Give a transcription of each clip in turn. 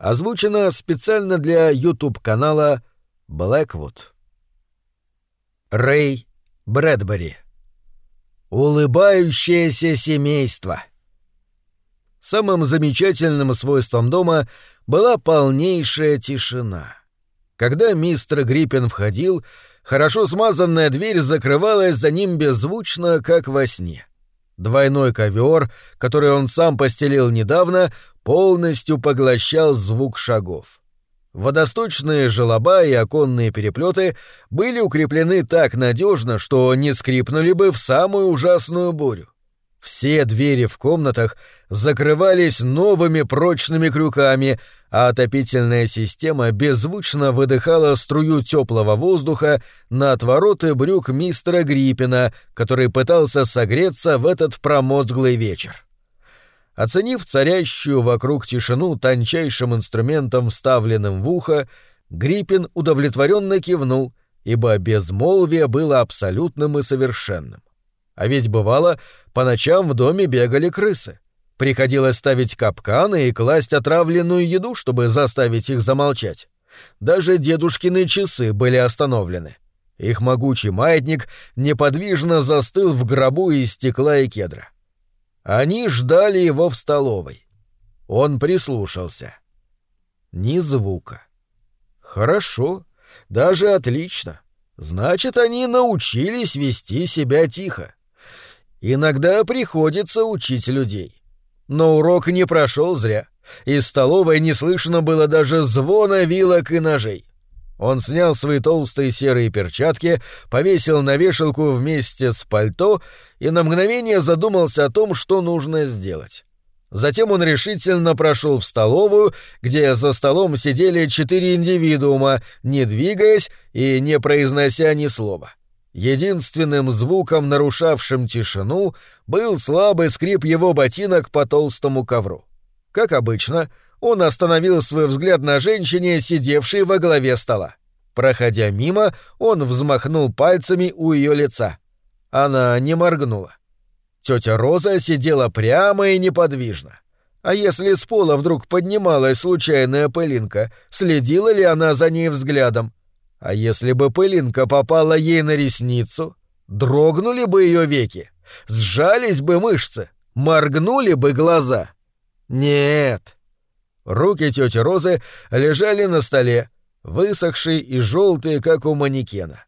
Озвучено специально для YouTube-канала Blackwood. Рэй Брэдбери. Улыбающееся семейство. Самым замечательным свойством дома была полнейшая тишина. Когда мистер Гриппин входил, хорошо смазанная дверь закрывалась за ним беззвучно, как во сне. Двойной ковер, который он сам постелил недавно, полностью поглощал звук шагов. Водосточные желоба и оконные переплеты были укреплены так надежно, что не скрипнули бы в самую ужасную бурю. Все двери в комнатах закрывались новыми прочными крюками, а отопительная система беззвучно выдыхала струю теплого воздуха на отвороты брюк мистера Гриппина, который пытался согреться в этот промозглый вечер. Оценив царящую вокруг тишину тончайшим инструментом, вставленным в ухо, Гриппин удовлетворенно кивнул, ибо безмолвие было абсолютным и совершенным. А ведь бывало, по ночам в доме бегали крысы. Приходилось ставить капканы и класть отравленную еду, чтобы заставить их замолчать. Даже дедушкины часы были остановлены. Их могучий маятник неподвижно застыл в гробу из стекла и кедра. Они ждали его в столовой. Он прислушался. Ни звука. Хорошо, даже отлично. Значит, они научились вести себя тихо. Иногда приходится учить людей. Но урок не прошел зря. Из столовой не слышно было даже звона вилок и ножей. Он снял свои толстые серые перчатки, повесил на вешалку вместе с пальто и на мгновение задумался о том, что нужно сделать. Затем он решительно прошел в столовую, где за столом сидели четыре индивидуума, не двигаясь и не произнося ни слова. Единственным звуком, нарушавшим тишину, был слабый скрип его ботинок по толстому ковру. Как обычно, он остановил свой взгляд на женщине, сидевшей во главе стола. Проходя мимо, он взмахнул пальцами у ее лица. Она не моргнула. Тетя Роза сидела прямо и неподвижно. А если с пола вдруг поднималась случайная пылинка, следила ли она за ней взглядом? А если бы пылинка попала ей на ресницу, дрогнули бы ее веки, сжались бы мышцы, моргнули бы глаза? Нет. Руки тети Розы лежали на столе, высохшие и желтые, как у манекена.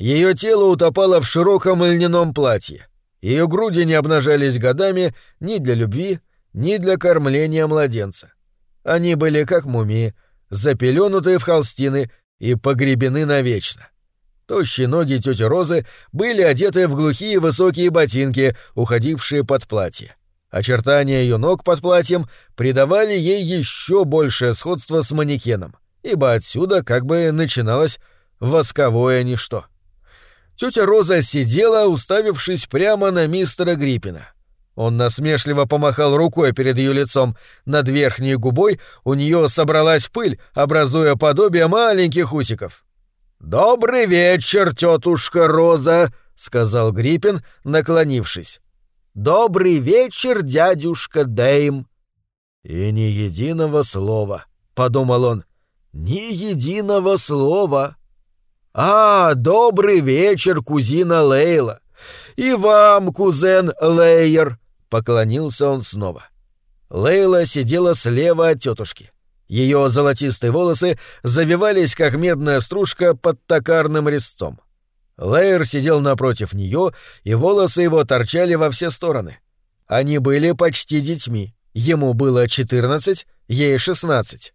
Ее тело утопало в широком льняном платье. Ее груди не обнажались годами ни для любви, ни для кормления младенца. Они были как мумии, запеленутые в холстины и погребены навечно. Тощие ноги тети Розы были одеты в глухие высокие ботинки, уходившие под платье. Очертания ее ног под платьем придавали ей еще большее сходство с манекеном, ибо отсюда как бы начиналось восковое ничто. Тетя Роза сидела, уставившись прямо на мистера Гриппина. Он насмешливо помахал рукой перед ее лицом. Над верхней губой у нее собралась пыль, образуя подобие маленьких усиков. «Добрый вечер, тетушка Роза», — сказал Гриппин, наклонившись. «Добрый вечер, дядюшка Дэйм». «И ни единого слова», — подумал он. «Ни единого слова». «А, добрый вечер, кузина Лейла. И вам, кузен Лейер», Поклонился он снова. Лейла сидела слева от тетушки. Ее золотистые волосы завивались, как медная стружка под токарным резцом. Лейер сидел напротив нее, и волосы его торчали во все стороны. Они были почти детьми. Ему было четырнадцать, ей шестнадцать.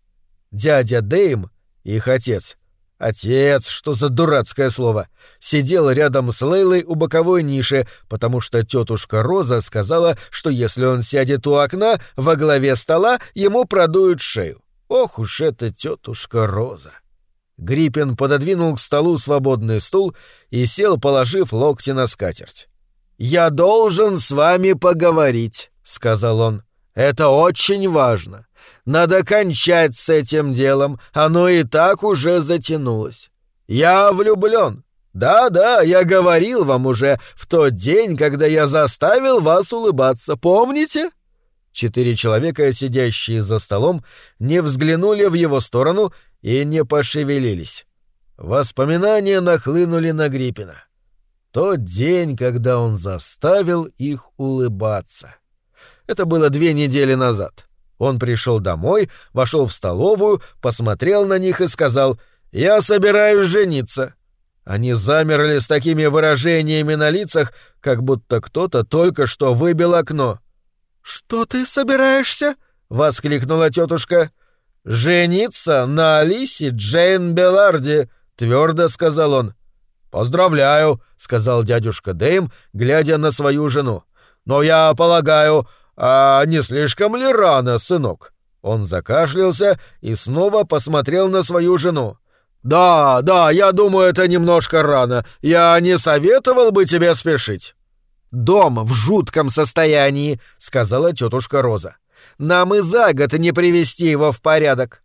Дядя Дэйм, их отец, Отец, что за дурацкое слово, сидел рядом с Лейлой у боковой ниши, потому что тетушка Роза сказала, что если он сядет у окна во главе стола, ему продуют шею. Ох уж эта тетушка Роза. Гриппин пододвинул к столу свободный стул и сел, положив локти на скатерть. «Я должен с вами поговорить», — сказал он. «Это очень важно. Надо кончать с этим делом, оно и так уже затянулось. Я влюблен. Да-да, я говорил вам уже в тот день, когда я заставил вас улыбаться, помните? Четыре человека, сидящие за столом, не взглянули в его сторону и не пошевелились. Воспоминания нахлынули на Гриппина. Тот день, когда он заставил их улыбаться. Это было две недели назад. Он пришел домой, вошел в столовую, посмотрел на них и сказал «Я собираюсь жениться». Они замерли с такими выражениями на лицах, как будто кто-то только что выбил окно. «Что ты собираешься?» — воскликнула тетушка. «Жениться на Алисе Джейн Беларди», — твердо сказал он. «Поздравляю», — сказал дядюшка Дэйм, глядя на свою жену. «Но я полагаю, а не слишком ли рано, сынок?» Он закашлялся и снова посмотрел на свою жену. «Да, да, я думаю, это немножко рано. Я не советовал бы тебе спешить». «Дом в жутком состоянии», — сказала тетушка Роза. «Нам и за год не привести его в порядок».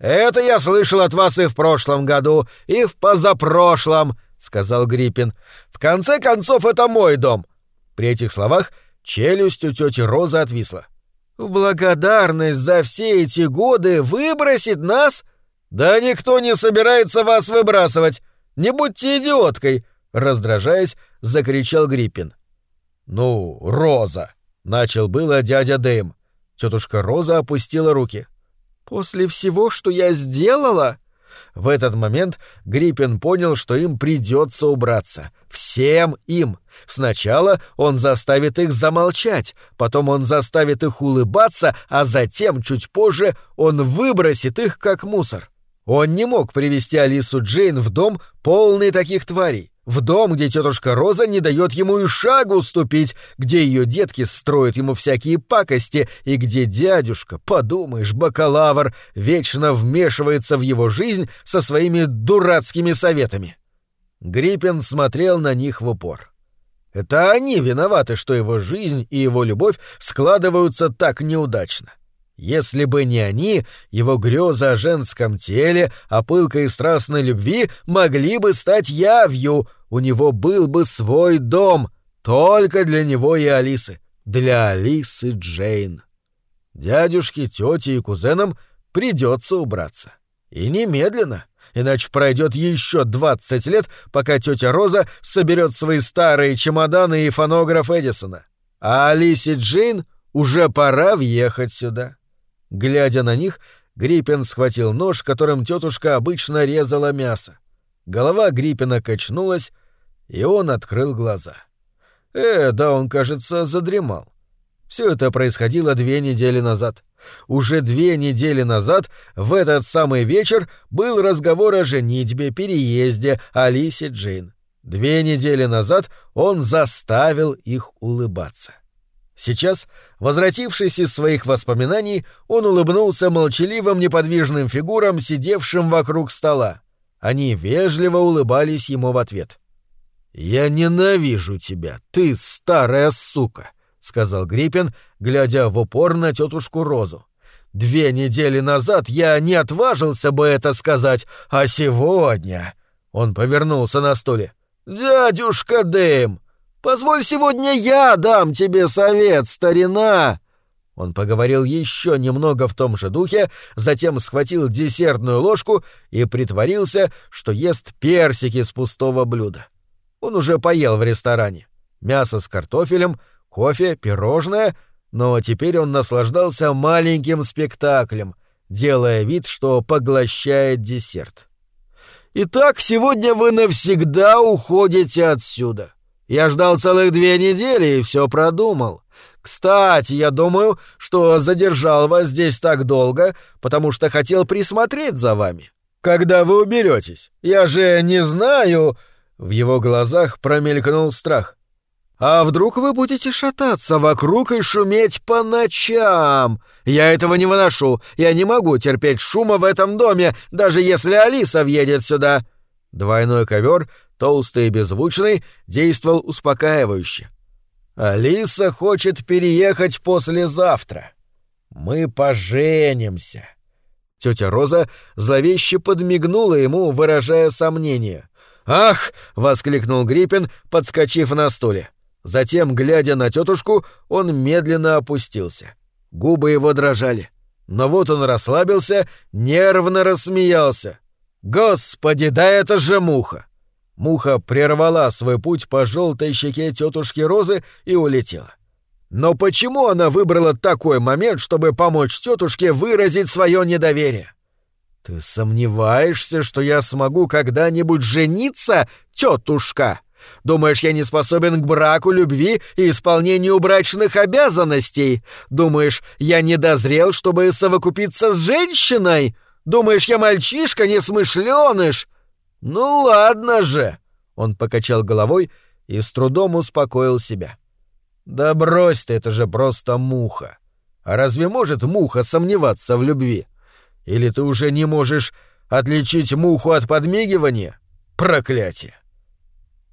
«Это я слышал от вас и в прошлом году, и в позапрошлом», — сказал Гриппин. «В конце концов, это мой дом». При этих словах челюсть у тети Розы отвисла. «В благодарность за все эти годы выбросит нас?» «Да никто не собирается вас выбрасывать! Не будьте идиоткой!» Раздражаясь, закричал Гриппин. «Ну, Роза!» — начал было дядя Дэм. Тетушка Роза опустила руки. «После всего, что я сделала?» В этот момент Гриппин понял, что им придется убраться. Всем им. Сначала он заставит их замолчать, потом он заставит их улыбаться, а затем, чуть позже, он выбросит их как мусор. Он не мог привести Алису Джейн в дом, полный таких тварей. В дом, где тетушка Роза не дает ему и шагу ступить, где ее детки строят ему всякие пакости, и где дядюшка, подумаешь, бакалавр, вечно вмешивается в его жизнь со своими дурацкими советами. Гриппин смотрел на них в упор. Это они виноваты, что его жизнь и его любовь складываются так неудачно. Если бы не они, его грезы о женском теле, о пылкой и страстной любви могли бы стать явью, у него был бы свой дом, только для него и Алисы, для Алисы Джейн. Дядюшке, тете и кузенам придется убраться. И немедленно, иначе пройдет еще двадцать лет, пока тетя Роза соберет свои старые чемоданы и фонограф Эдисона. А Алисе Джейн уже пора въехать сюда. Глядя на них, Гриппин схватил нож, которым тетушка обычно резала мясо. Голова Гриппина качнулась, и он открыл глаза. Э, да он, кажется, задремал. Все это происходило две недели назад. Уже две недели назад, в этот самый вечер, был разговор о женитьбе, переезде Алисе Джейн. Две недели назад он заставил их улыбаться. Сейчас, возвратившись из своих воспоминаний, он улыбнулся молчаливым неподвижным фигурам, сидевшим вокруг стола. Они вежливо улыбались ему в ответ. «Я ненавижу тебя, ты старая сука», — сказал Гриппин, глядя в упор на тетушку Розу. «Две недели назад я не отважился бы это сказать, а сегодня...» Он повернулся на стуле. «Дядюшка Дэм, Позволь сегодня я дам тебе совет, старина!» Он поговорил еще немного в том же духе, затем схватил десертную ложку и притворился, что ест персики с пустого блюда. Он уже поел в ресторане. Мясо с картофелем, кофе, пирожное, но теперь он наслаждался маленьким спектаклем, делая вид, что поглощает десерт. «Итак, сегодня вы навсегда уходите отсюда. Я ждал целых две недели и все продумал. Кстати, я думаю, что задержал вас здесь так долго, потому что хотел присмотреть за вами. Когда вы уберетесь? Я же не знаю...» В его глазах промелькнул страх. «А вдруг вы будете шататься вокруг и шуметь по ночам? Я этого не выношу. Я не могу терпеть шума в этом доме, даже если Алиса въедет сюда». Двойной ковер толстый и беззвучный, действовал успокаивающе. «Алиса хочет переехать послезавтра. Мы поженимся». Тетя Роза зловеще подмигнула ему, выражая сомнение. «Ах!» — воскликнул Гриппин, подскочив на стуле. Затем, глядя на тетушку, он медленно опустился. Губы его дрожали. Но вот он расслабился, нервно рассмеялся. «Господи, да это же муха!» Муха прервала свой путь по желтой щеке тетушки Розы и улетела. Но почему она выбрала такой момент, чтобы помочь тетушке выразить свое недоверие? Ты сомневаешься, что я смогу когда-нибудь жениться, тетушка? Думаешь, я не способен к браку, любви и исполнению брачных обязанностей? Думаешь, я не дозрел, чтобы совокупиться с женщиной? Думаешь, я мальчишка, несмышленыш? Ну ладно же. Он покачал головой и с трудом успокоил себя. Да брось ты, это же просто муха. А разве может муха сомневаться в любви? Или ты уже не можешь отличить муху от подмигивания? Проклятие!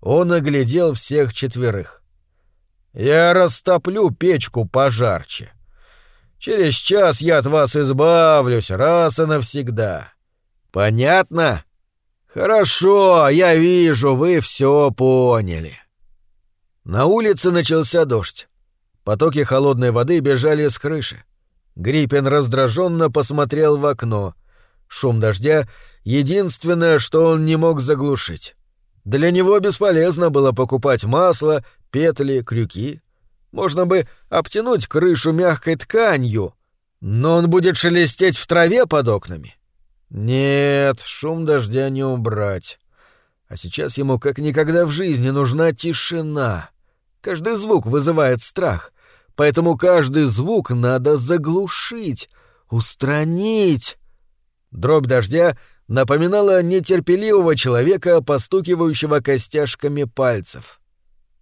Он оглядел всех четверых. «Я растоплю печку пожарче. Через час я от вас избавлюсь раз и навсегда. Понятно? Хорошо, я вижу, вы все поняли». На улице начался дождь. Потоки холодной воды бежали с крыши. Гриппин раздраженно посмотрел в окно. Шум дождя — единственное, что он не мог заглушить. Для него бесполезно было покупать масло, петли, крюки. Можно бы обтянуть крышу мягкой тканью, но он будет шелестеть в траве под окнами. Нет, шум дождя не убрать. А сейчас ему как никогда в жизни нужна тишина. Каждый звук вызывает страх, поэтому каждый звук надо заглушить, устранить. Дробь дождя напоминала нетерпеливого человека, постукивающего костяшками пальцев.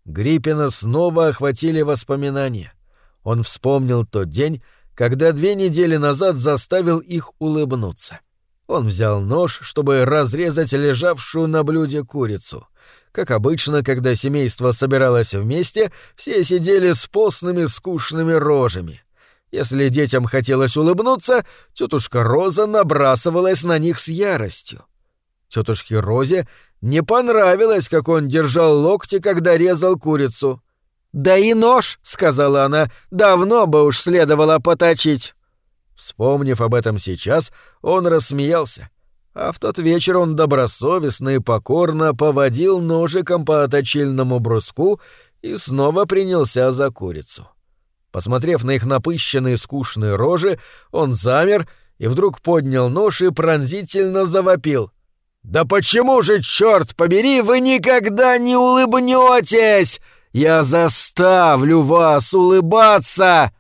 Гриппина снова охватили воспоминания. Он вспомнил тот день, когда две недели назад заставил их улыбнуться. Он взял нож, чтобы разрезать лежавшую на блюде курицу. Как обычно, когда семейство собиралось вместе, все сидели с постными скучными рожами. Если детям хотелось улыбнуться, тетушка Роза набрасывалась на них с яростью. Тетушке Розе не понравилось, как он держал локти, когда резал курицу. «Да и нож», — сказала она, — «давно бы уж следовало поточить». Вспомнив об этом сейчас, он рассмеялся а в тот вечер он добросовестно и покорно поводил ножиком по точильному бруску и снова принялся за курицу. Посмотрев на их напыщенные скучные рожи, он замер и вдруг поднял нож и пронзительно завопил. «Да почему же, черт побери, вы никогда не улыбнетесь? Я заставлю вас улыбаться!»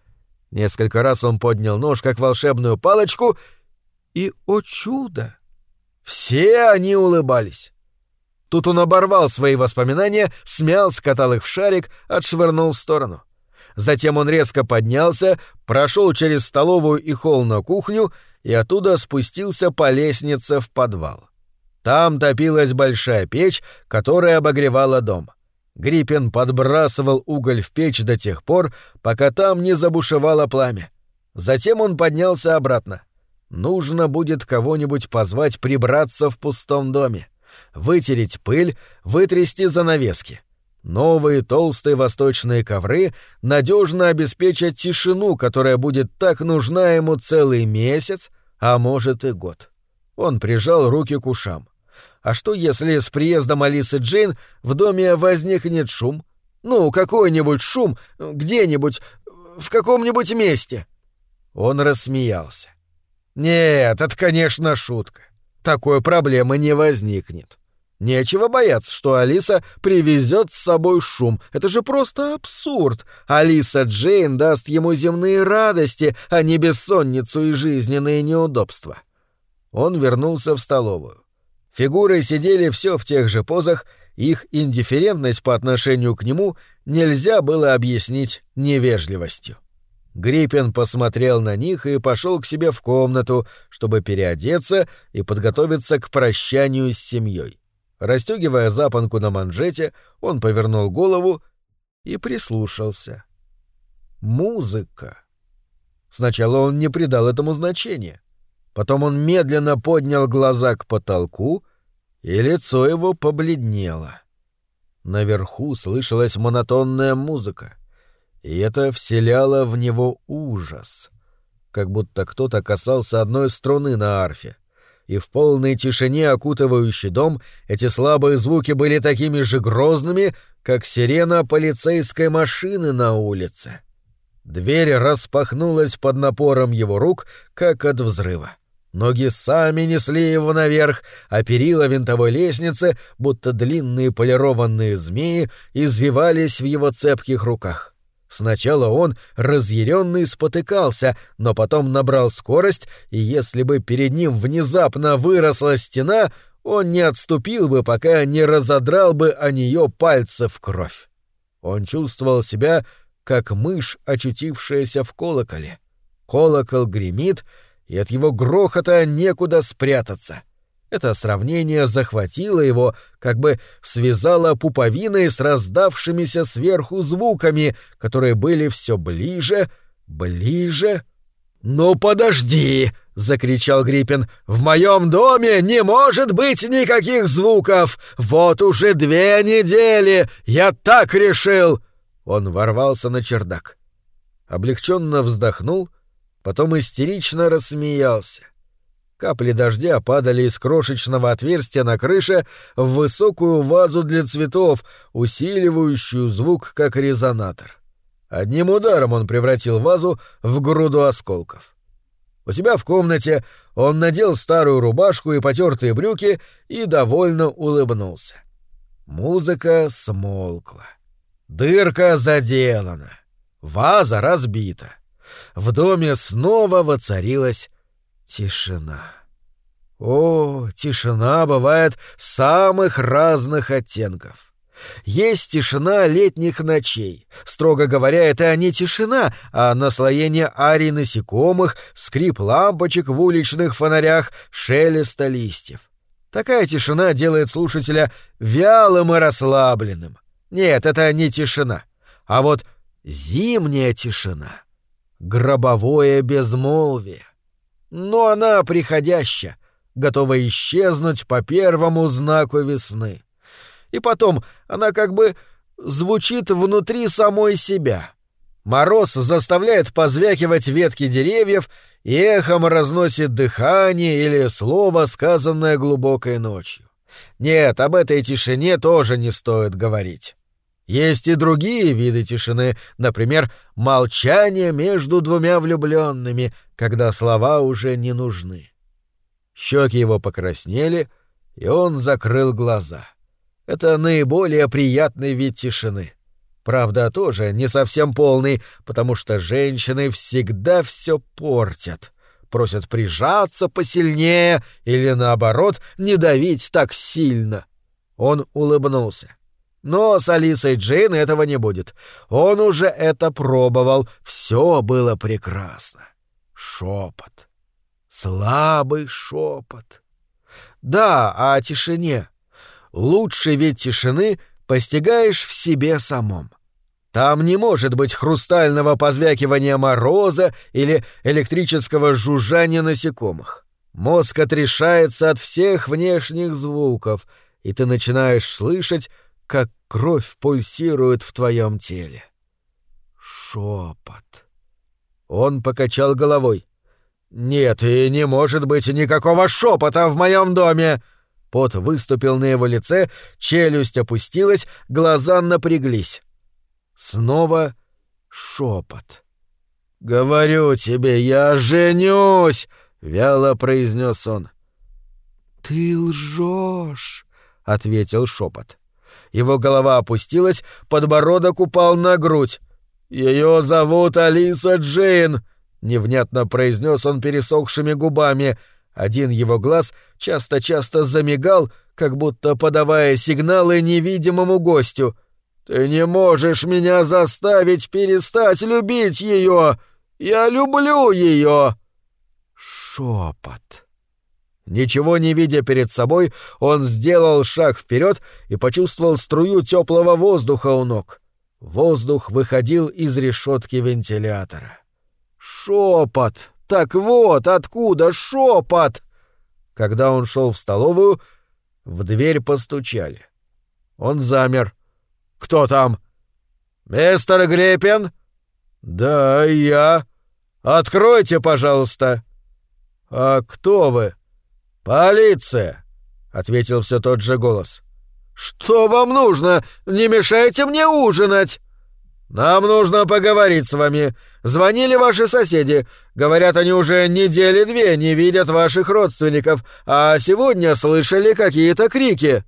Несколько раз он поднял нож, как волшебную палочку, и, о чудо! Все они улыбались. Тут он оборвал свои воспоминания, смял, скатал их в шарик, отшвырнул в сторону. Затем он резко поднялся, прошел через столовую и холл на кухню и оттуда спустился по лестнице в подвал. Там топилась большая печь, которая обогревала дом. Гриппин подбрасывал уголь в печь до тех пор, пока там не забушевало пламя. Затем он поднялся обратно. Нужно будет кого-нибудь позвать прибраться в пустом доме, вытереть пыль, вытрясти занавески. Новые толстые восточные ковры надежно обеспечат тишину, которая будет так нужна ему целый месяц, а может и год. Он прижал руки к ушам. А что, если с приездом Алисы Джейн в доме возникнет шум? Ну, какой-нибудь шум где-нибудь, в каком-нибудь месте. Он рассмеялся. Нет, это, конечно, шутка. Такой проблемы не возникнет. Нечего бояться, что Алиса привезет с собой шум. Это же просто абсурд. Алиса Джейн даст ему земные радости, а не бессонницу и жизненные неудобства. Он вернулся в столовую. Фигуры сидели все в тех же позах, их индифферентность по отношению к нему нельзя было объяснить невежливостью. Гриппин посмотрел на них и пошел к себе в комнату, чтобы переодеться и подготовиться к прощанию с семьей. Растегивая запонку на манжете, он повернул голову и прислушался. Музыка. Сначала он не придал этому значения. Потом он медленно поднял глаза к потолку, и лицо его побледнело. Наверху слышалась монотонная музыка — И это вселяло в него ужас. Как будто кто-то касался одной струны на арфе. И в полной тишине, окутывающей дом, эти слабые звуки были такими же грозными, как сирена полицейской машины на улице. Дверь распахнулась под напором его рук, как от взрыва. Ноги сами несли его наверх, а перила винтовой лестницы, будто длинные полированные змеи, извивались в его цепких руках. Сначала он, разъяренный, спотыкался, но потом набрал скорость, и если бы перед ним внезапно выросла стена, он не отступил бы, пока не разодрал бы о нее пальцы в кровь. Он чувствовал себя, как мышь, очутившаяся в колоколе. Колокол гремит — и от его грохота некуда спрятаться. Это сравнение захватило его, как бы связало пуповиной с раздавшимися сверху звуками, которые были все ближе, ближе. «Ну подожди!» — закричал Гриппин. «В моем доме не может быть никаких звуков! Вот уже две недели! Я так решил!» Он ворвался на чердак. Облегченно вздохнул — потом истерично рассмеялся. Капли дождя падали из крошечного отверстия на крыше в высокую вазу для цветов, усиливающую звук как резонатор. Одним ударом он превратил вазу в груду осколков. У себя в комнате он надел старую рубашку и потертые брюки и довольно улыбнулся. Музыка смолкла. Дырка заделана. Ваза разбита в доме снова воцарилась тишина. О, тишина бывает самых разных оттенков. Есть тишина летних ночей. Строго говоря, это не тишина, а наслоение арий насекомых, скрип лампочек в уличных фонарях, шелеста листьев. Такая тишина делает слушателя вялым и расслабленным. Нет, это не тишина. А вот зимняя тишина гробовое безмолвие. Но она приходящая, готова исчезнуть по первому знаку весны. И потом она как бы звучит внутри самой себя. Мороз заставляет позвякивать ветки деревьев и эхом разносит дыхание или слово, сказанное глубокой ночью. Нет, об этой тишине тоже не стоит говорить. Есть и другие виды тишины, например, молчание между двумя влюбленными, когда слова уже не нужны. Щеки его покраснели, и он закрыл глаза. Это наиболее приятный вид тишины. Правда, тоже не совсем полный, потому что женщины всегда все портят. Просят прижаться посильнее или, наоборот, не давить так сильно. Он улыбнулся. — но с Алисой Джейн этого не будет. Он уже это пробовал. Все было прекрасно. Шепот. Слабый шепот. Да, о тишине. Лучший вид тишины постигаешь в себе самом. Там не может быть хрустального позвякивания мороза или электрического жужжания насекомых. Мозг отрешается от всех внешних звуков, и ты начинаешь слышать как кровь пульсирует в твоем теле. Шепот. Он покачал головой. Нет, и не может быть никакого шепота в моем доме. Пот выступил на его лице, челюсть опустилась, глаза напряглись. Снова шепот. Говорю тебе, я женюсь, вяло произнес он. Ты лжешь, ответил шепот. Его голова опустилась, подбородок упал на грудь. Ее зовут Алиса Джейн, невнятно произнес он пересохшими губами. Один его глаз часто-часто замигал, как будто подавая сигналы невидимому гостю. Ты не можешь меня заставить перестать любить ее. Я люблю ее. Шепот. Ничего не видя перед собой, он сделал шаг вперед и почувствовал струю теплого воздуха у ног. Воздух выходил из решетки вентилятора. Шепот! Так вот, откуда шепот! Когда он шел в столовую, в дверь постучали. Он замер. «Кто там?» «Мистер Гриппин?» «Да, я. Откройте, пожалуйста». «А кто вы?» «Полиция», — ответил все тот же голос. «Что вам нужно? Не мешайте мне ужинать!» «Нам нужно поговорить с вами. Звонили ваши соседи. Говорят, они уже недели две не видят ваших родственников, а сегодня слышали какие-то крики».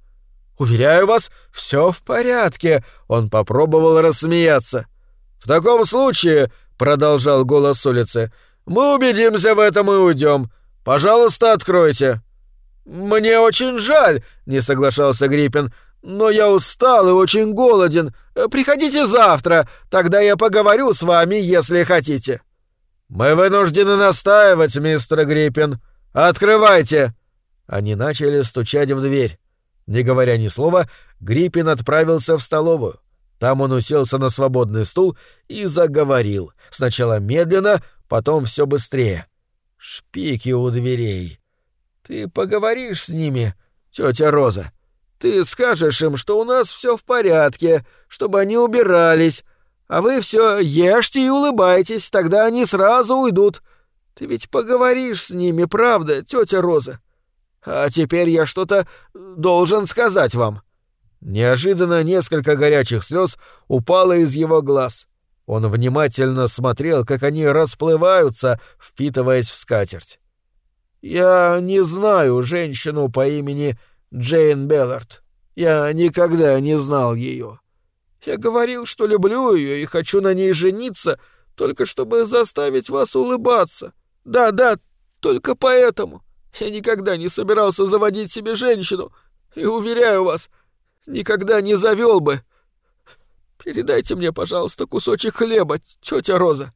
«Уверяю вас, все в порядке», — он попробовал рассмеяться. «В таком случае», — продолжал голос улицы, — «мы убедимся в этом и уйдем. Пожалуйста, откройте». «Мне очень жаль», — не соглашался Гриппин, — «но я устал и очень голоден. Приходите завтра, тогда я поговорю с вами, если хотите». «Мы вынуждены настаивать, мистер Гриппин. Открывайте!» Они начали стучать в дверь. Не говоря ни слова, Гриппин отправился в столовую. Там он уселся на свободный стул и заговорил. Сначала медленно, потом все быстрее. «Шпики у дверей. Ты поговоришь с ними, тетя Роза. Ты скажешь им, что у нас все в порядке, чтобы они убирались, а вы все ешьте и улыбайтесь, тогда они сразу уйдут. Ты ведь поговоришь с ними, правда, тетя Роза? А теперь я что-то должен сказать вам». Неожиданно несколько горячих слез упало из его глаз. Он внимательно смотрел, как они расплываются, впитываясь в скатерть. «Я не знаю женщину по имени Джейн Беллард. Я никогда не знал ее. Я говорил, что люблю ее и хочу на ней жениться, только чтобы заставить вас улыбаться. Да-да, только поэтому. Я никогда не собирался заводить себе женщину, и, уверяю вас, никогда не завел бы. Передайте мне, пожалуйста, кусочек хлеба, тетя Роза».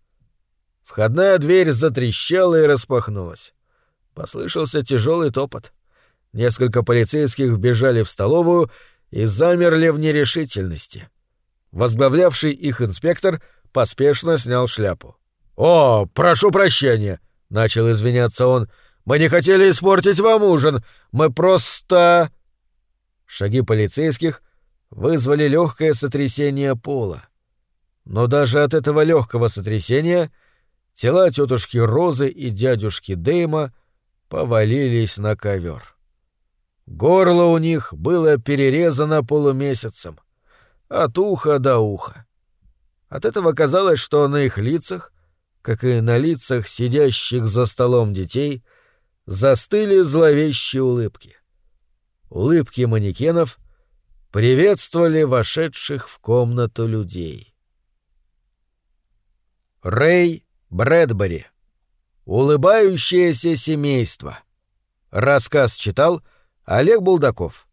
Входная дверь затрещала и распахнулась. Послышался тяжелый топот. Несколько полицейских вбежали в столовую и замерли в нерешительности. Возглавлявший их инспектор поспешно снял шляпу. «О, прошу прощения!» — начал извиняться он. «Мы не хотели испортить вам ужин. Мы просто...» Шаги полицейских вызвали легкое сотрясение пола. Но даже от этого легкого сотрясения тела тетушки Розы и дядюшки Дейма повалились на ковер. Горло у них было перерезано полумесяцем, от уха до уха. От этого казалось, что на их лицах, как и на лицах сидящих за столом детей, застыли зловещие улыбки. Улыбки манекенов приветствовали вошедших в комнату людей. Рэй Брэдбери. Улыбающееся семейство. Рассказ читал Олег Булдаков.